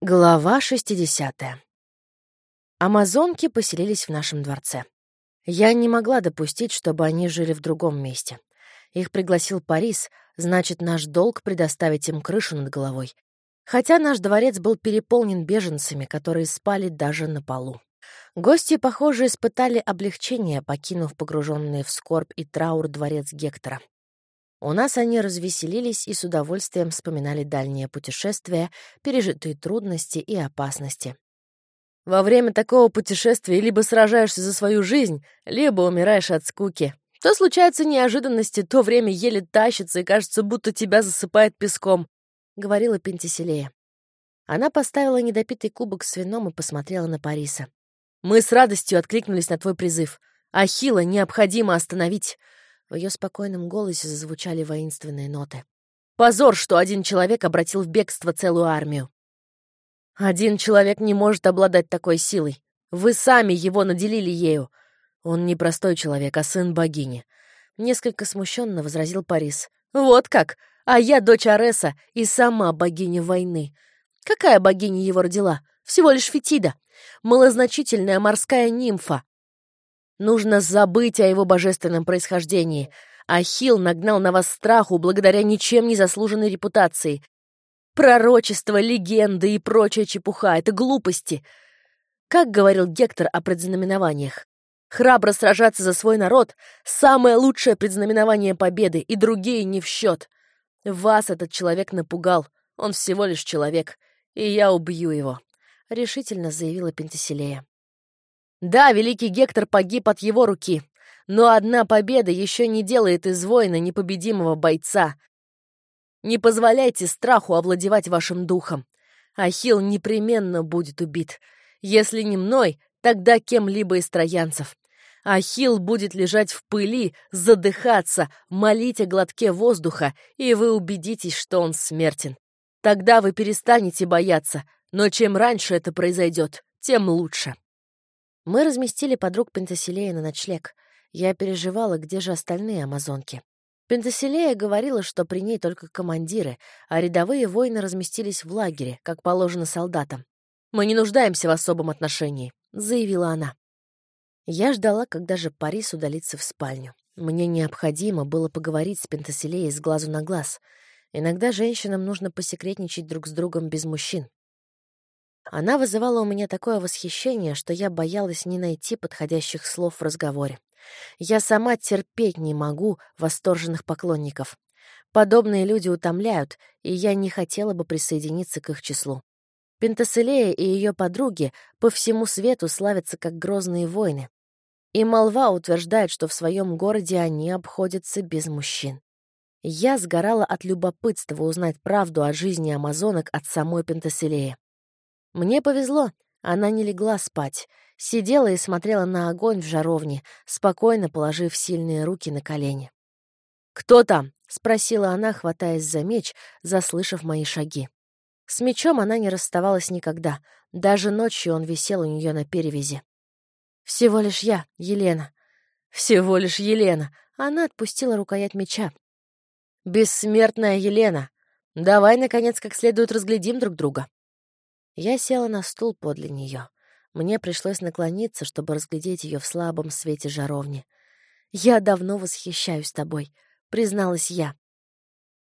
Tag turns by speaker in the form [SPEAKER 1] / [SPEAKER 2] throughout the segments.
[SPEAKER 1] Глава 60. Амазонки поселились в нашем дворце. Я не могла допустить, чтобы они жили в другом месте. Их пригласил Парис, значит, наш долг предоставить им крышу над головой. Хотя наш дворец был переполнен беженцами, которые спали даже на полу. Гости, похоже, испытали облегчение, покинув погруженные в скорбь и траур дворец Гектора. У нас они развеселились и с удовольствием вспоминали дальние путешествия, пережитые трудности и опасности. Во время такого путешествия либо сражаешься за свою жизнь, либо умираешь от скуки. То случаются неожиданности, то время еле тащится и кажется, будто тебя засыпает песком, — говорила Пентиселея. Она поставила недопитый кубок с вином и посмотрела на Париса. «Мы с радостью откликнулись на твой призыв. Ахилла необходимо остановить. В ее спокойном голосе зазвучали воинственные ноты. «Позор, что один человек обратил в бегство целую армию!» «Один человек не может обладать такой силой. Вы сами его наделили ею. Он не простой человек, а сын богини». Несколько смущенно возразил Парис. «Вот как! А я дочь Ареса и сама богиня войны. Какая богиня его родила? Всего лишь Фетида. Малозначительная морская нимфа, Нужно забыть о его божественном происхождении. Ахилл нагнал на вас страху благодаря ничем не заслуженной репутации. Пророчество, легенды и прочая чепуха — это глупости. Как говорил Гектор о предзнаменованиях? Храбро сражаться за свой народ — самое лучшее предзнаменование победы, и другие не в счет. Вас этот человек напугал. Он всего лишь человек, и я убью его», — решительно заявила Пентеселея. Да, великий Гектор погиб от его руки, но одна победа еще не делает из воина непобедимого бойца. Не позволяйте страху овладевать вашим духом. Ахилл непременно будет убит. Если не мной, тогда кем-либо из троянцев. Ахилл будет лежать в пыли, задыхаться, молить о глотке воздуха, и вы убедитесь, что он смертен. Тогда вы перестанете бояться, но чем раньше это произойдет, тем лучше. Мы разместили подруг Пентаселея на ночлег. Я переживала, где же остальные амазонки. Пентаселея говорила, что при ней только командиры, а рядовые воины разместились в лагере, как положено солдатам. «Мы не нуждаемся в особом отношении», — заявила она. Я ждала, когда же Парис удалится в спальню. Мне необходимо было поговорить с Пентаселеей с глазу на глаз. Иногда женщинам нужно посекретничать друг с другом без мужчин. Она вызывала у меня такое восхищение, что я боялась не найти подходящих слов в разговоре. Я сама терпеть не могу восторженных поклонников. Подобные люди утомляют, и я не хотела бы присоединиться к их числу. Пентаселея и ее подруги по всему свету славятся как грозные воины. И молва утверждает, что в своем городе они обходятся без мужчин. Я сгорала от любопытства узнать правду о жизни амазонок от самой Пентаселеи. Мне повезло, она не легла спать, сидела и смотрела на огонь в жаровне, спокойно положив сильные руки на колени. «Кто там?» — спросила она, хватаясь за меч, заслышав мои шаги. С мечом она не расставалась никогда, даже ночью он висел у нее на перевязи. «Всего лишь я, Елена». «Всего лишь Елена». Она отпустила рукоять меча. «Бессмертная Елена. Давай, наконец, как следует разглядим друг друга». Я села на стул подле нее. Мне пришлось наклониться, чтобы разглядеть ее в слабом свете жаровни. «Я давно восхищаюсь тобой», — призналась я.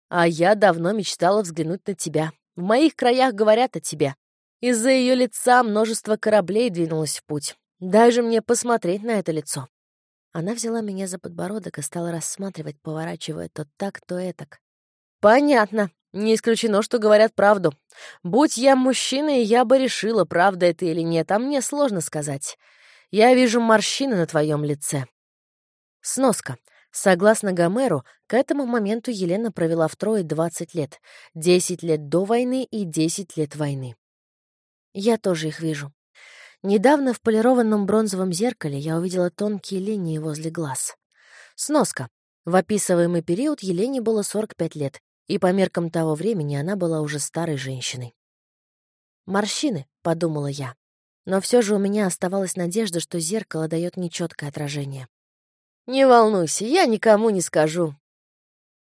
[SPEAKER 1] «А я давно мечтала взглянуть на тебя. В моих краях говорят о тебе. Из-за ее лица множество кораблей двинулось в путь. Дай же мне посмотреть на это лицо». Она взяла меня за подбородок и стала рассматривать, поворачивая то так, то этак. «Понятно. Не исключено, что говорят правду. Будь я мужчиной, я бы решила, правда это или нет, а мне сложно сказать. Я вижу морщины на твоем лице. Сноска. Согласно Гомеру, к этому моменту Елена провела втрое 20 лет. 10 лет до войны и 10 лет войны. Я тоже их вижу. Недавно в полированном бронзовом зеркале я увидела тонкие линии возле глаз. Сноска. В описываемый период Елене было 45 лет, и по меркам того времени она была уже старой женщиной. «Морщины», — подумала я. Но все же у меня оставалась надежда, что зеркало дает нечеткое отражение. «Не волнуйся, я никому не скажу».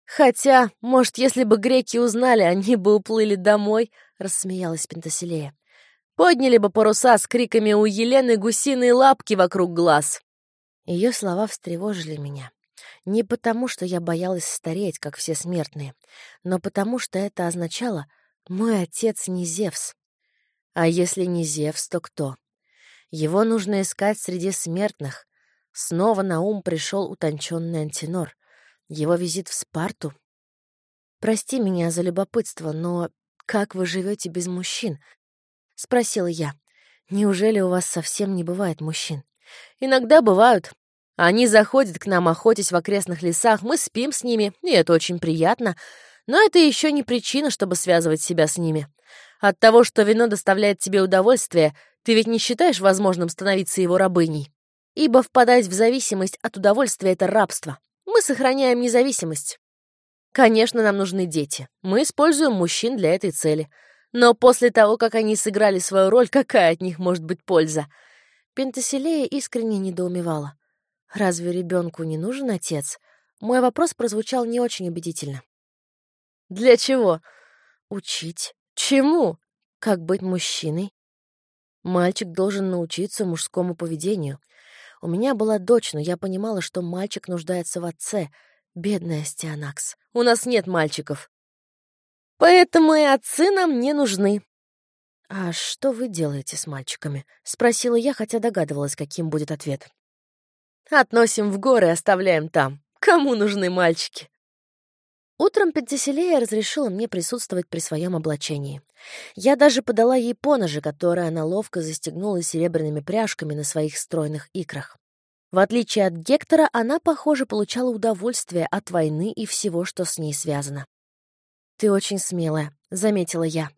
[SPEAKER 1] «Хотя, может, если бы греки узнали, они бы уплыли домой», — рассмеялась Пентаселея. Подняли бы паруса с криками у Елены гусиные лапки вокруг глаз. Ее слова встревожили меня. Не потому, что я боялась стареть, как все смертные, но потому, что это означало «мой отец не Зевс». А если не Зевс, то кто? Его нужно искать среди смертных. Снова на ум пришел утонченный антинор. Его визит в Спарту. «Прости меня за любопытство, но как вы живете без мужчин?» — спросила я. «Неужели у вас совсем не бывает мужчин?» «Иногда бывают. Они заходят к нам, охотясь в окрестных лесах, мы спим с ними, и это очень приятно. Но это еще не причина, чтобы связывать себя с ними. От того, что вино доставляет тебе удовольствие, ты ведь не считаешь возможным становиться его рабыней. Ибо впадать в зависимость от удовольствия — это рабство. Мы сохраняем независимость. Конечно, нам нужны дети. Мы используем мужчин для этой цели. Но после того, как они сыграли свою роль, какая от них может быть польза? Пентаселея искренне недоумевала. Разве ребенку не нужен отец? Мой вопрос прозвучал не очень убедительно. Для чего? Учить. Чему? Как быть мужчиной? Мальчик должен научиться мужскому поведению. У меня была дочь, но я понимала, что мальчик нуждается в отце. Бедная Стианакс. У нас нет мальчиков. Поэтому и отцы нам не нужны. «А что вы делаете с мальчиками?» — спросила я, хотя догадывалась, каким будет ответ. «Относим в горы и оставляем там. Кому нужны мальчики?» Утром Пентеселея разрешила мне присутствовать при своем облачении. Я даже подала ей поножи, которые она ловко застегнула серебряными пряжками на своих стройных икрах. В отличие от Гектора, она, похоже, получала удовольствие от войны и всего, что с ней связано. «Ты очень смелая», — заметила я.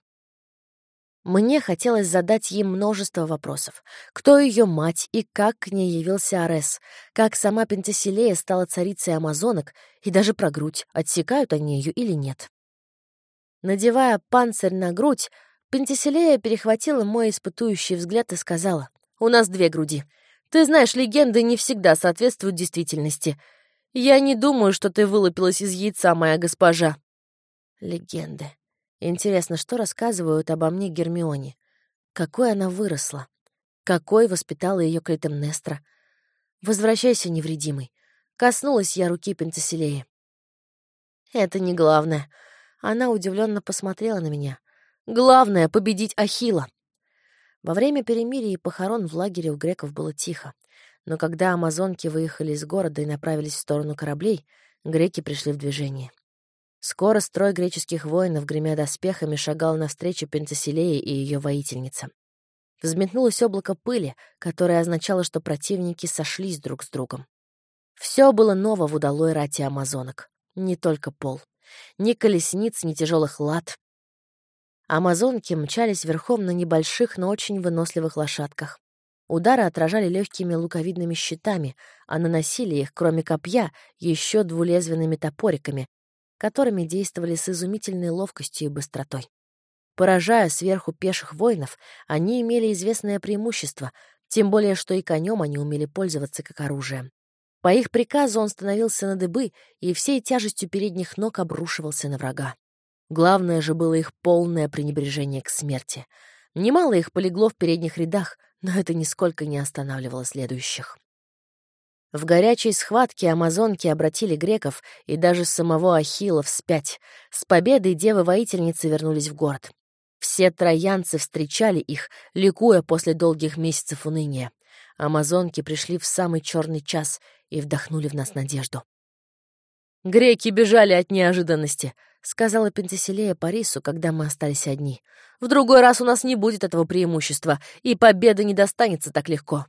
[SPEAKER 1] Мне хотелось задать ей множество вопросов. Кто ее мать и как к ней явился Арес? Как сама Пентеселея стала царицей амазонок? И даже про грудь, отсекают они ее или нет? Надевая панцирь на грудь, Пентеселея перехватила мой испытующий взгляд и сказала, «У нас две груди. Ты знаешь, легенды не всегда соответствуют действительности. Я не думаю, что ты вылупилась из яйца, моя госпожа». Легенды. Интересно, что рассказывают обо мне Гермионе? Какой она выросла? Какой воспитала ее Клитемнестра? Возвращайся, невредимый. Коснулась я руки Пентаселеи. Это не главное. Она удивленно посмотрела на меня. Главное — победить Ахила. Во время перемирия и похорон в лагере у греков было тихо. Но когда амазонки выехали из города и направились в сторону кораблей, греки пришли в движение. Скоро строй греческих воинов, гремя доспехами, шагал навстречу Пентаселее и ее воительницам. Взметнулось облако пыли, которое означало, что противники сошлись друг с другом. Все было ново в удалой рате амазонок. Не только пол. Ни колесниц, ни тяжелых лад. Амазонки мчались верхом на небольших, но очень выносливых лошадках. Удары отражали легкими луковидными щитами, а наносили их, кроме копья, еще двулезвенными топориками, которыми действовали с изумительной ловкостью и быстротой. Поражая сверху пеших воинов, они имели известное преимущество, тем более что и конем они умели пользоваться как оружием. По их приказу он становился на дыбы и всей тяжестью передних ног обрушивался на врага. Главное же было их полное пренебрежение к смерти. Немало их полегло в передних рядах, но это нисколько не останавливало следующих. В горячей схватке амазонки обратили греков и даже самого Ахилла вспять. С победой девы-воительницы вернулись в город. Все троянцы встречали их, ликуя после долгих месяцев уныния. Амазонки пришли в самый черный час и вдохнули в нас надежду. «Греки бежали от неожиданности», — сказала Пентеселея Парису, когда мы остались одни. «В другой раз у нас не будет этого преимущества, и победа не достанется так легко».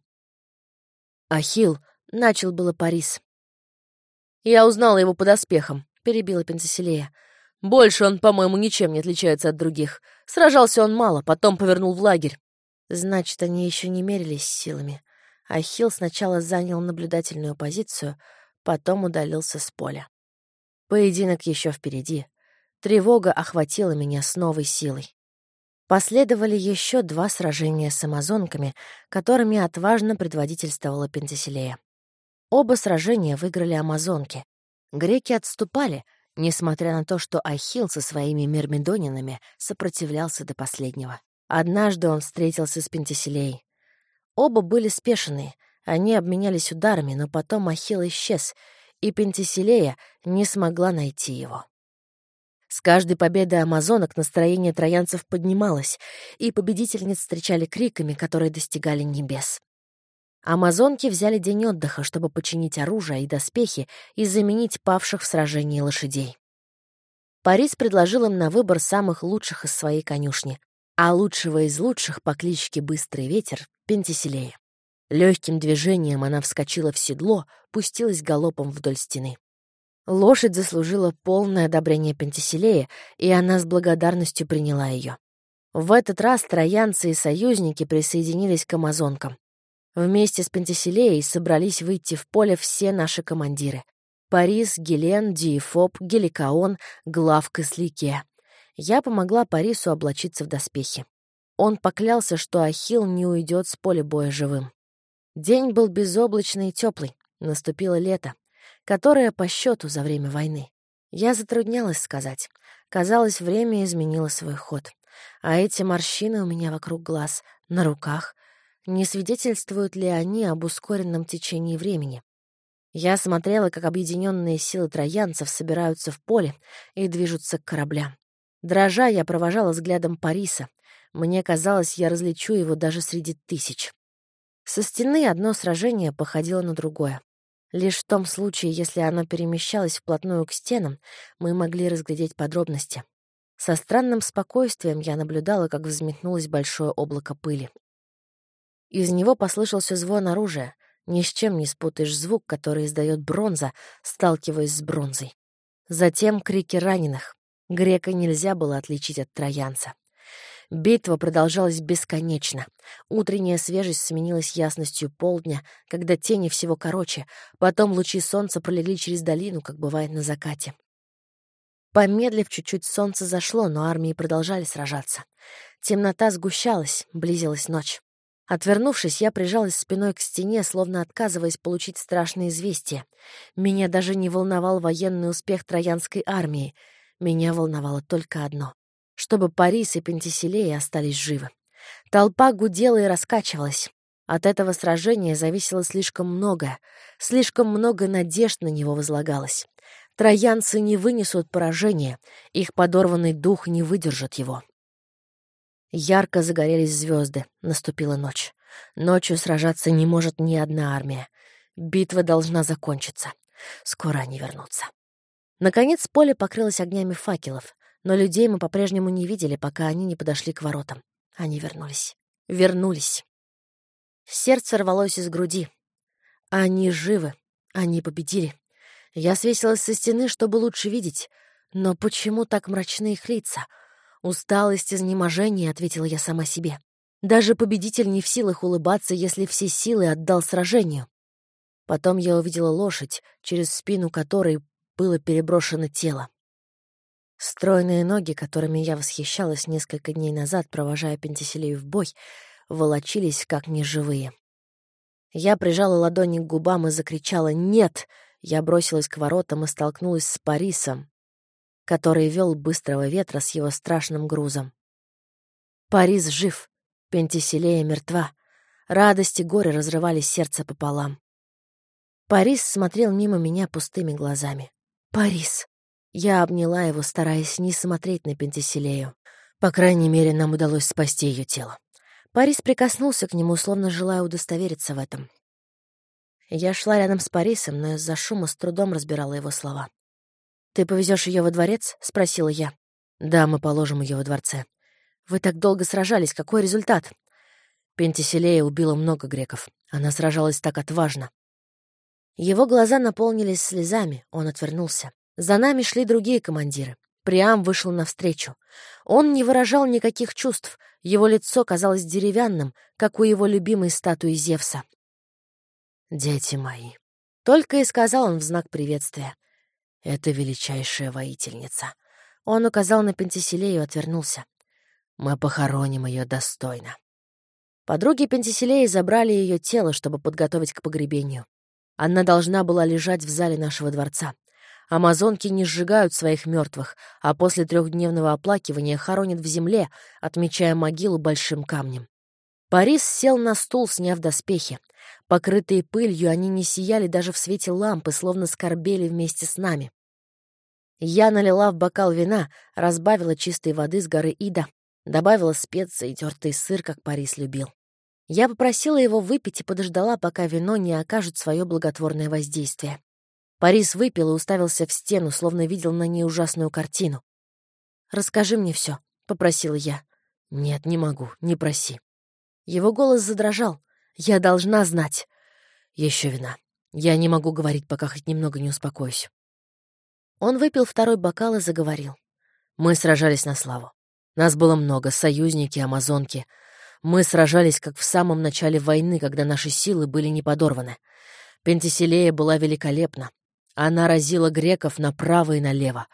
[SPEAKER 1] Ахилл Начал было Парис. «Я узнала его под оспехом», — перебила Пенсиселея. «Больше он, по-моему, ничем не отличается от других. Сражался он мало, потом повернул в лагерь». Значит, они еще не мерились силами. Ахилл сначала занял наблюдательную позицию, потом удалился с поля. Поединок еще впереди. Тревога охватила меня с новой силой. Последовали еще два сражения с амазонками, которыми отважно предводительствовала Пентеселея. Оба сражения выиграли амазонки. Греки отступали, несмотря на то, что Ахилл со своими мирмидонинами сопротивлялся до последнего. Однажды он встретился с Пентиселей. Оба были спешенные, они обменялись ударами, но потом Ахилл исчез, и Пентиселея не смогла найти его. С каждой победой амазонок настроение троянцев поднималось, и победительниц встречали криками, которые достигали небес. Амазонки взяли день отдыха, чтобы починить оружие и доспехи и заменить павших в сражении лошадей. Парис предложил им на выбор самых лучших из своей конюшни, а лучшего из лучших по кличке Быстрый Ветер — Пентиселея. Легким движением она вскочила в седло, пустилась галопом вдоль стены. Лошадь заслужила полное одобрение Пентиселея, и она с благодарностью приняла ее. В этот раз троянцы и союзники присоединились к амазонкам. Вместе с Пентиселеей собрались выйти в поле все наши командиры. Парис, Гелен, Диефоб, Геликаон, Главка Слике. Я помогла Парису облачиться в доспехи. Он поклялся, что Ахилл не уйдет с поля боя живым. День был безоблачный и теплый. Наступило лето, которое по счету за время войны. Я затруднялась сказать. Казалось, время изменило свой ход. А эти морщины у меня вокруг глаз, на руках, не свидетельствуют ли они об ускоренном течении времени? Я смотрела, как объединенные силы троянцев собираются в поле и движутся к кораблям. Дрожа, я провожала взглядом Париса. Мне казалось, я различу его даже среди тысяч. Со стены одно сражение походило на другое. Лишь в том случае, если оно перемещалось вплотную к стенам, мы могли разглядеть подробности. Со странным спокойствием я наблюдала, как взметнулось большое облако пыли. Из него послышался звон оружия, ни с чем не спутаешь звук, который издает бронза, сталкиваясь с бронзой. Затем крики раненых. Грека нельзя было отличить от троянца. Битва продолжалась бесконечно. Утренняя свежесть сменилась ясностью полдня, когда тени всего короче, потом лучи солнца пролегли через долину, как бывает на закате. Помедлив чуть-чуть, солнце зашло, но армии продолжали сражаться. Темнота сгущалась, близилась ночь. Отвернувшись, я прижалась спиной к стене, словно отказываясь получить страшное известие. Меня даже не волновал военный успех Троянской армии. Меня волновало только одно — чтобы Парис и Пентиселея остались живы. Толпа гудела и раскачивалась. От этого сражения зависело слишком многое. Слишком много надежд на него возлагалось. Троянцы не вынесут поражения, их подорванный дух не выдержит его. Ярко загорелись звезды. Наступила ночь. Ночью сражаться не может ни одна армия. Битва должна закончиться. Скоро они вернутся. Наконец поле покрылось огнями факелов, но людей мы по-прежнему не видели, пока они не подошли к воротам. Они вернулись. Вернулись. Сердце рвалось из груди. Они живы. Они победили. Я свесилась со стены, чтобы лучше видеть. Но почему так мрачны их лица? — «Усталость, изнеможение», — ответила я сама себе. «Даже победитель не в силах улыбаться, если все силы отдал сражению». Потом я увидела лошадь, через спину которой было переброшено тело. Стройные ноги, которыми я восхищалась несколько дней назад, провожая Пентиселею в бой, волочились как неживые. Я прижала ладони к губам и закричала «Нет!». Я бросилась к воротам и столкнулась с Парисом, который вел быстрого ветра с его страшным грузом. Парис жив, Пентиселея мертва. Радость и горе разрывали сердце пополам. Парис смотрел мимо меня пустыми глазами. «Парис!» Я обняла его, стараясь не смотреть на Пентиселею. По крайней мере, нам удалось спасти ее тело. Парис прикоснулся к нему, словно желая удостовериться в этом. Я шла рядом с Парисом, но из-за шума с трудом разбирала его слова. «Ты повезешь ее во дворец?» — спросила я. «Да, мы положим ее во дворце». «Вы так долго сражались. Какой результат?» Пентиселея убила много греков. Она сражалась так отважно. Его глаза наполнились слезами, он отвернулся. За нами шли другие командиры. Приам вышел навстречу. Он не выражал никаких чувств, его лицо казалось деревянным, как у его любимой статуи Зевса. «Дети мои», — только и сказал он в знак приветствия. Это величайшая воительница. Он указал на Пентиселею и отвернулся. Мы похороним ее достойно. Подруги Пентиселеи забрали ее тело, чтобы подготовить к погребению. Она должна была лежать в зале нашего дворца. Амазонки не сжигают своих мертвых, а после трехдневного оплакивания хоронят в земле, отмечая могилу большим камнем. Парис сел на стул, сняв доспехи. Покрытые пылью, они не сияли даже в свете лампы, словно скорбели вместе с нами. Я налила в бокал вина, разбавила чистой воды с горы Ида, добавила специи и тертый сыр, как Парис любил. Я попросила его выпить и подождала, пока вино не окажет свое благотворное воздействие. Парис выпил и уставился в стену, словно видел на ней ужасную картину. «Расскажи мне все, попросила я. «Нет, не могу, не проси». Его голос задрожал. «Я должна знать». Еще вина. Я не могу говорить, пока хоть немного не успокоюсь. Он выпил второй бокал и заговорил. Мы сражались на славу. Нас было много, союзники, амазонки. Мы сражались, как в самом начале войны, когда наши силы были не подорваны. Пентиселея была великолепна. Она разила греков направо и налево.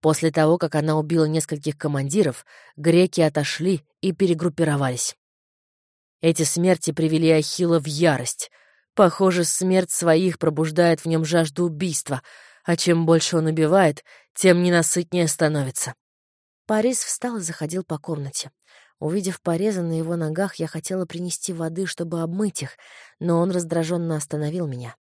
[SPEAKER 1] После того, как она убила нескольких командиров, греки отошли и перегруппировались. Эти смерти привели Ахилла в ярость. Похоже, смерть своих пробуждает в нем жажду убийства, а чем больше он убивает, тем ненасытнее становится. Парис встал и заходил по комнате. Увидев порезы на его ногах, я хотела принести воды, чтобы обмыть их, но он раздраженно остановил меня.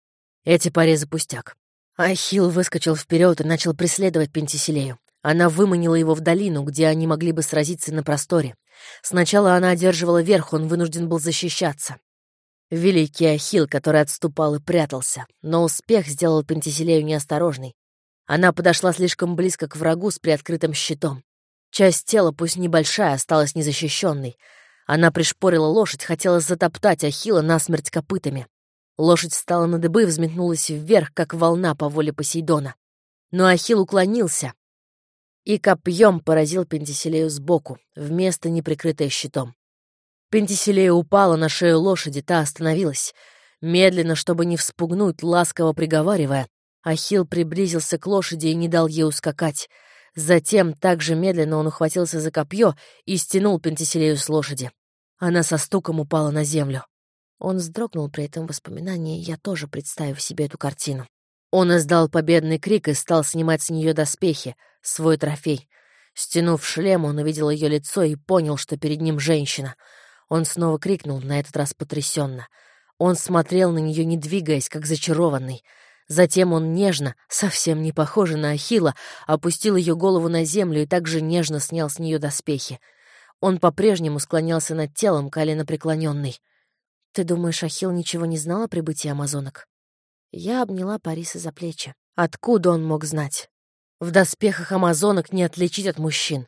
[SPEAKER 1] Эти порезы пустяк. Ахилл выскочил вперед и начал преследовать Пентиселею. Она выманила его в долину, где они могли бы сразиться на просторе. Сначала она одерживала верх, он вынужден был защищаться. Великий Ахилл, который отступал и прятался, но успех сделал Пентиселею неосторожной. Она подошла слишком близко к врагу с приоткрытым щитом. Часть тела, пусть небольшая, осталась незащищенной. Она пришпорила лошадь, хотела затоптать Ахилла насмерть копытами. Лошадь встала на дыбы и взметнулась вверх, как волна по воле Посейдона. Но Ахилл уклонился, и копьем поразил Пентиселею сбоку, вместо неприкрытой щитом. Пентиселея упала на шею лошади, та остановилась. Медленно, чтобы не вспугнуть, ласково приговаривая, Ахилл приблизился к лошади и не дал ей ускакать. Затем, так же медленно, он ухватился за копье и стянул Пентиселею с лошади. Она со стуком упала на землю. Он вздрогнул при этом воспоминании, я тоже представив себе эту картину. Он издал победный крик и стал снимать с нее доспехи, свой трофей. Стянув шлем, он увидел ее лицо и понял, что перед ним женщина. Он снова крикнул, на этот раз потрясенно. Он смотрел на нее, не двигаясь, как зачарованный. Затем он нежно, совсем не похоже на Ахила, опустил ее голову на землю и также нежно снял с нее доспехи. Он по-прежнему склонялся над телом, колено преклоненный. «Ты думаешь, Ахил ничего не знал о прибытии амазонок?» Я обняла Париса за плечи. Откуда он мог знать? В доспехах амазонок не отличить от мужчин.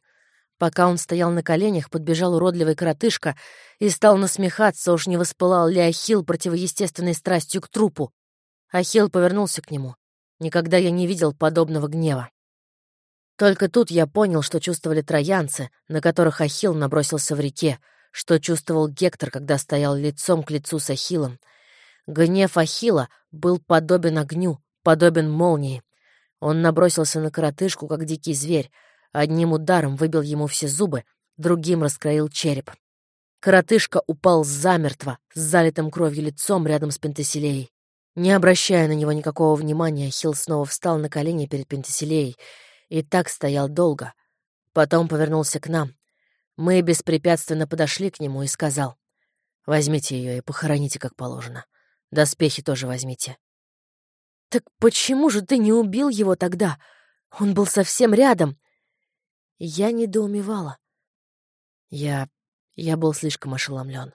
[SPEAKER 1] Пока он стоял на коленях, подбежал уродливый коротышка и стал насмехаться, уж не воспылал ли Ахилл противоестественной страстью к трупу. Ахилл повернулся к нему. Никогда я не видел подобного гнева. Только тут я понял, что чувствовали троянцы, на которых Ахилл набросился в реке, что чувствовал Гектор, когда стоял лицом к лицу с Ахиллом — Гнев Ахила был подобен огню, подобен молнии. Он набросился на коротышку, как дикий зверь. Одним ударом выбил ему все зубы, другим раскроил череп. Коротышка упал замертво, с залитым кровью лицом рядом с Пентеселеей. Не обращая на него никакого внимания, Хил снова встал на колени перед Пентеселеей и так стоял долго. Потом повернулся к нам. Мы беспрепятственно подошли к нему и сказал, «Возьмите ее и похороните, как положено. Доспехи тоже возьмите». «Так почему же ты не убил его тогда? Он был совсем рядом». Я недоумевала. Я... я был слишком ошеломлен.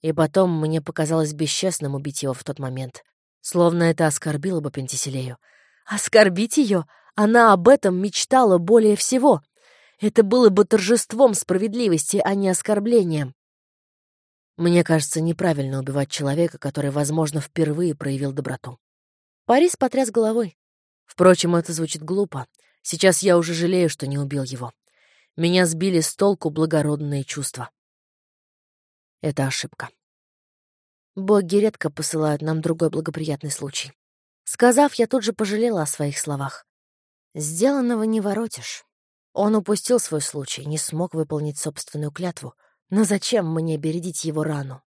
[SPEAKER 1] И потом мне показалось бесчестным убить его в тот момент. Словно это оскорбило бы Пентиселею. Оскорбить ее? Она об этом мечтала более всего. Это было бы торжеством справедливости, а не оскорблением. Мне кажется, неправильно убивать человека, который, возможно, впервые проявил доброту. Парис потряс головой. Впрочем, это звучит глупо. Сейчас я уже жалею, что не убил его. Меня сбили с толку благородные чувства. Это ошибка. Боги редко посылают нам другой благоприятный случай. Сказав, я тут же пожалела о своих словах. Сделанного не воротишь. Он упустил свой случай, не смог выполнить собственную клятву — но зачем мне бередить его рану?